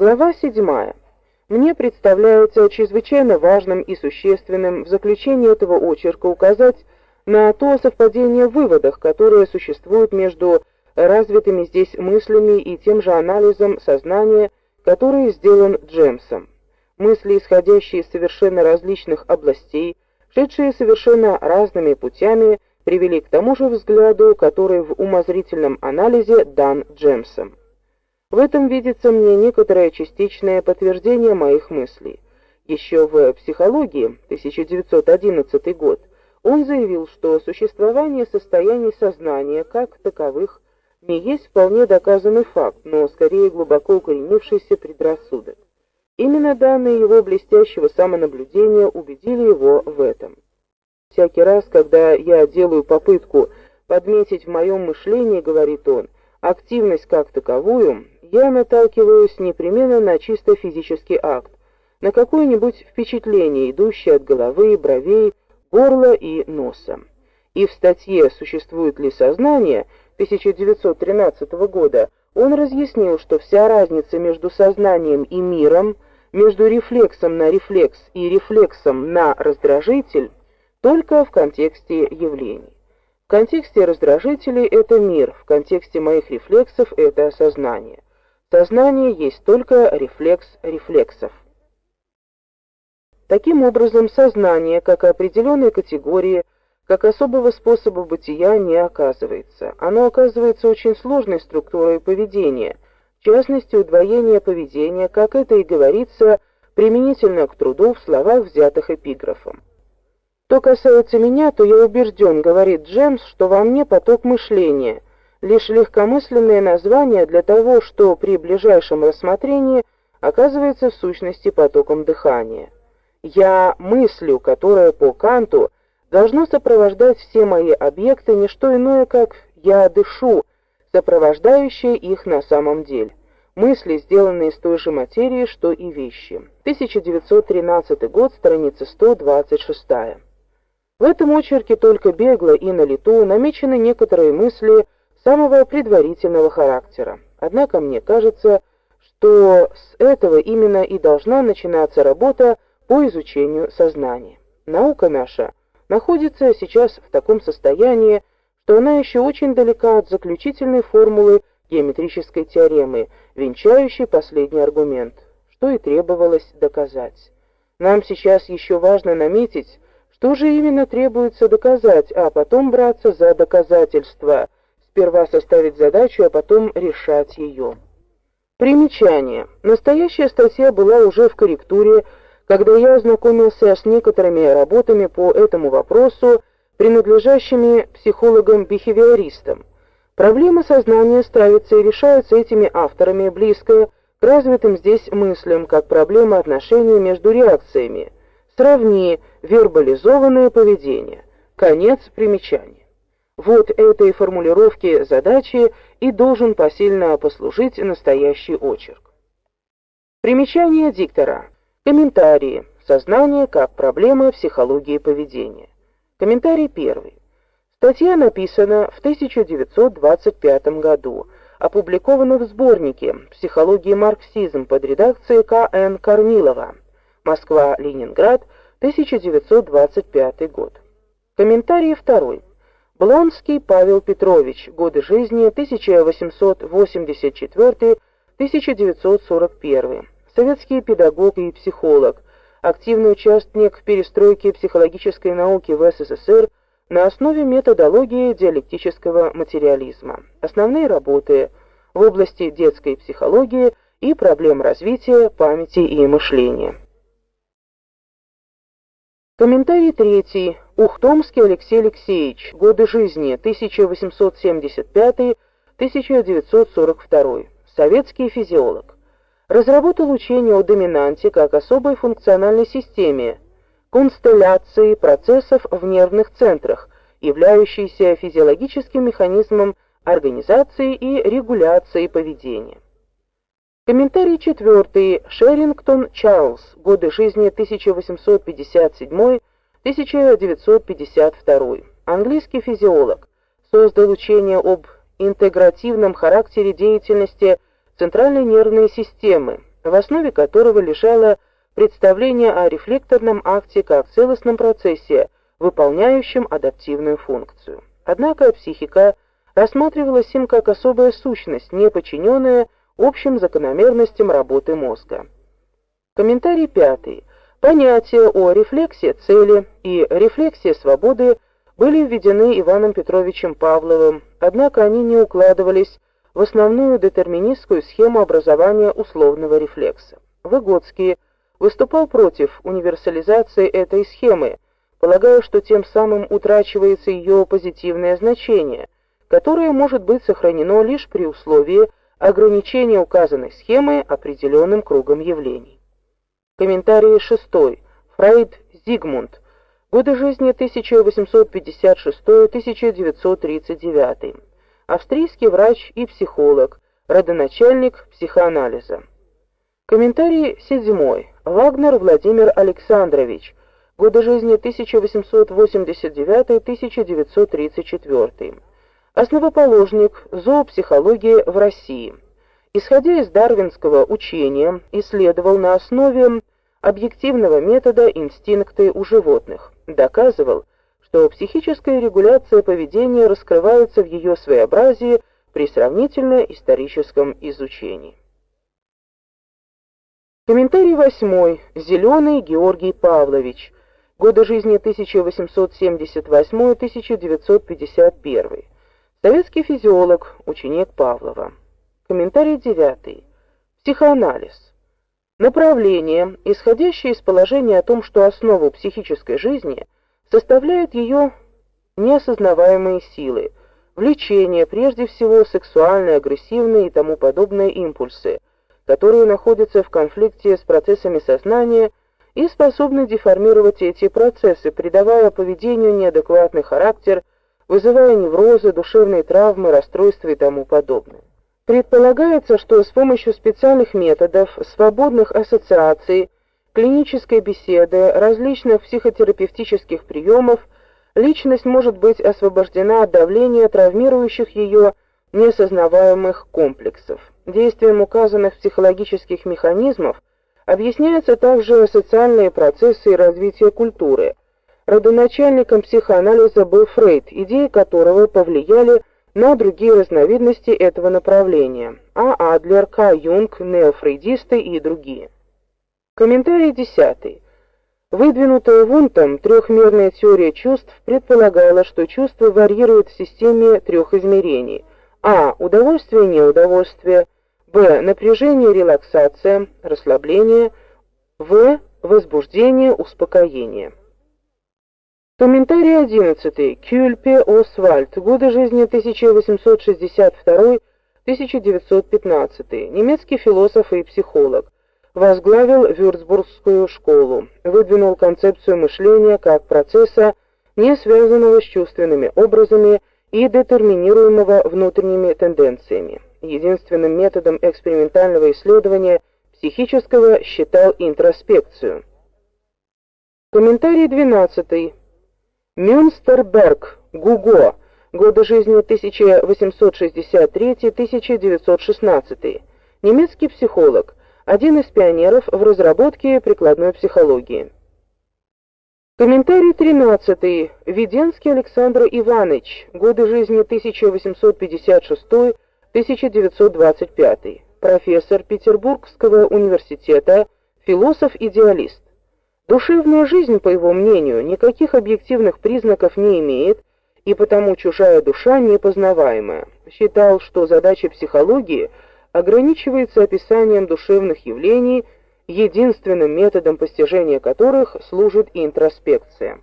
Глава 7. Мне представляется чрезвычайно важным и существенным в заключении этого очерка указать на то совпадение в выводах, которое существует между развитыми здесь мыслями и тем же анализом сознания, который сделан Джемсом. Мысли, исходящие из совершенно различных областей, шедшие совершенно разными путями, привели к тому же взгляду, который в умозрительном анализе дан Джемсом. В этом видится мне некоторое частичное подтверждение моих мыслей. Еще в «Психологии» 1911 год он заявил, что существование состояний сознания как таковых не есть вполне доказанный факт, но скорее глубоко укоренившийся предрассудок. Именно данные его блестящего самонаблюдения убедили его в этом. Всякий раз, когда я делаю попытку подметить в моем мышлении, говорит он, активность как таковую, я наталкиваюсь непременно на чисто физический акт, на какое-нибудь впечатление, идущее от головы, бровей, горла и носа. И в статье «Существует ли сознание» 1913 года он разъяснил, что вся разница между сознанием и миром, между рефлексом на рефлекс и рефлексом на раздражитель только в контексте явлений. В контексте раздражителей это мир, в контексте моих рефлексов это сознание. Сознание есть только рефлекс рефлексов. Таким образом, сознание, как определенная категория, как особого способа бытия не оказывается. Оно оказывается очень сложной структурой поведения, в частности, удвоение поведения, как это и говорится применительно к труду в словах, взятых эпиграфом. Что касается меня, то я убежден, говорит Джемс, что во мне поток мышления – лишь легкомысленное название для того, что при ближайшем рассмотрении оказывается в сущности потоком дыхания. Я мыслю, которая по Канту должно сопровождать все мои объекты не что иное, как я дышу, сопровождающие их на самом деле. Мысли, сделанные из той же материи, что и вещи. 1913 год, страница 126. В этом очерке только бегло и на лету намечены некоторые мысли самого предварительного характера. Однако мне кажется, что с этого именно и должна начинаться работа по изучению сознания. Наука наша находится сейчас в таком состоянии, что она еще очень далека от заключительной формулы геометрической теоремы, венчающей последний аргумент, что и требовалось доказать. Нам сейчас еще важно наметить, что же именно требуется доказать, а потом браться за доказательства – сперва составить задачу, а потом решать ее. Примечание. Настоящая статья была уже в корректуре, когда я ознакомился с некоторыми работами по этому вопросу, принадлежащими психологам-бихевиористам. Проблема сознания ставится и решается этими авторами близко к развитым здесь мыслям, как проблема отношений между реакциями. Сравни вербализованное поведение. Конец примечания. Вот этой формулировке задачи и должен посильно послужить настоящий очерк. Примечание диктора. Комментарии. Сознание как проблема психологии поведения. Комментарий первый. Статья написана в 1925 году, опубликована в сборнике «Психология и марксизм» под редакцией К.Н. Корнилова. Москва-Ленинград, 1925 год. Комментарий второй. Блонский Павел Петрович. Годы жизни 1884-1941. Советский педагог и психолог. Активный участник в перестройке психологической науки в СССР на основе методологии диалектического материализма. Основные работы в области детской психологии и проблем развития памяти и мышления. Комментарий третий. Ухтомский Алексей Алексеевич. Годы жизни 1875-1942. Советский физиолог. Разработал учение о доминанте как особой функциональной системе констелляции процессов в нервных центрах, являющейся физиологическим механизмом организации и регуляции поведения. Комментарий четвертый. Шерингтон Чарльз. Годы жизни 1857-1952. Английский физиолог. Создал учение об интегративном характере деятельности центральной нервной системы, в основе которого лежало представление о рефлекторном акте как целостном процессе, выполняющем адаптивную функцию. Однако психика рассматривалась им как особая сущность, не подчиненная общим закономерностям работы мозга. Комментарий пятый. Понятия о рефлексе цели и рефлексе свободы были введены Иваном Петровичем Павловым, однако они не укладывались в основную детерминистскую схему образования условного рефлекса. Выгодский выступал против универсализации этой схемы, полагая, что тем самым утрачивается ее позитивное значение, которое может быть сохранено лишь при условии ограничения указанной схемы определенным кругом явлений. Комментарий шестой. Фрейд Зигмунд. Годы жизни 1856-1939. Австрийский врач и психолог, родоначальник психоанализа. Комментарий седьмой. Вагнер Владимир Александрович. Годы жизни 1889-1934. Основоположник зоопсихологии в России. Исходя из дарвинского учения, исследовал на основе объективного метода инстинкты у животных. Доказывал, что психическая регуляция поведения раскрывается в ее своеобразии при сравнительно историческом изучении. Комментарий восьмой. Зеленый Георгий Павлович. Годы жизни 1878-1951. Советский физиолог, ученик Павлова. Комментарий девятый. Психоанализ. Направление, исходящее из положения о том, что основу психической жизни составляют ее неосознаваемые силы, влечения, прежде всего сексуальные, агрессивные и тому подобные импульсы, которые находятся в конфликте с процессами сознания и способны деформировать эти процессы, придавая поведению неадекватный характер, вызывая неврозы, душевные травмы, расстройства и тому подобное. Предполагается, что с помощью специальных методов, свободных ассоциаций, клинической беседы, различных психотерапевтических приемов личность может быть освобождена от давления травмирующих ее неосознаваемых комплексов. Действием указанных психологических механизмов объясняются также социальные процессы и развитие культуры. Родоначальником психоанализа был Фрейд, идеи которого повлияли на другие разновидности этого направления: А. Адлер, К. Юнг, неофрейдисты и другие. Комментарий 10. Выдвинутая Вунтом трехмерная теория чувств предполагала, что чувства варьируют в системе трех измерений: А удовольствие, неудовольствие, Б напряжение, релаксация, расслабление, В возбуждение, успокоение. Комментарий 11. Кюльпе Освальд. Годы жизни 1862-1915. Немецкий философ и психолог. Возглавил Вюрцбургскую школу. Выдвинул концепцию мышления как процесса, не связанного с чувственными образами и детерминируемого внутренними тенденциями. Единственным методом экспериментального исследования психического считал интроспекцию. Комментарий 12. Мюнстерберг, Гуго. Годы жизни 1863-1916. Немецкий психолог, один из пионеров в разработке прикладной психологии. Комментарий 13. Веденский Александр Иванович. Годы жизни 1856-1925. Профессор Петербургского университета, философ-идеалист. Душевная жизнь, по его мнению, никаких объективных признаков не имеет, и потому чужая душа непознаваемая. Считал, что задача психологии ограничивается описанием душевных явлений, единственным методом постижения которых служит интроспекция.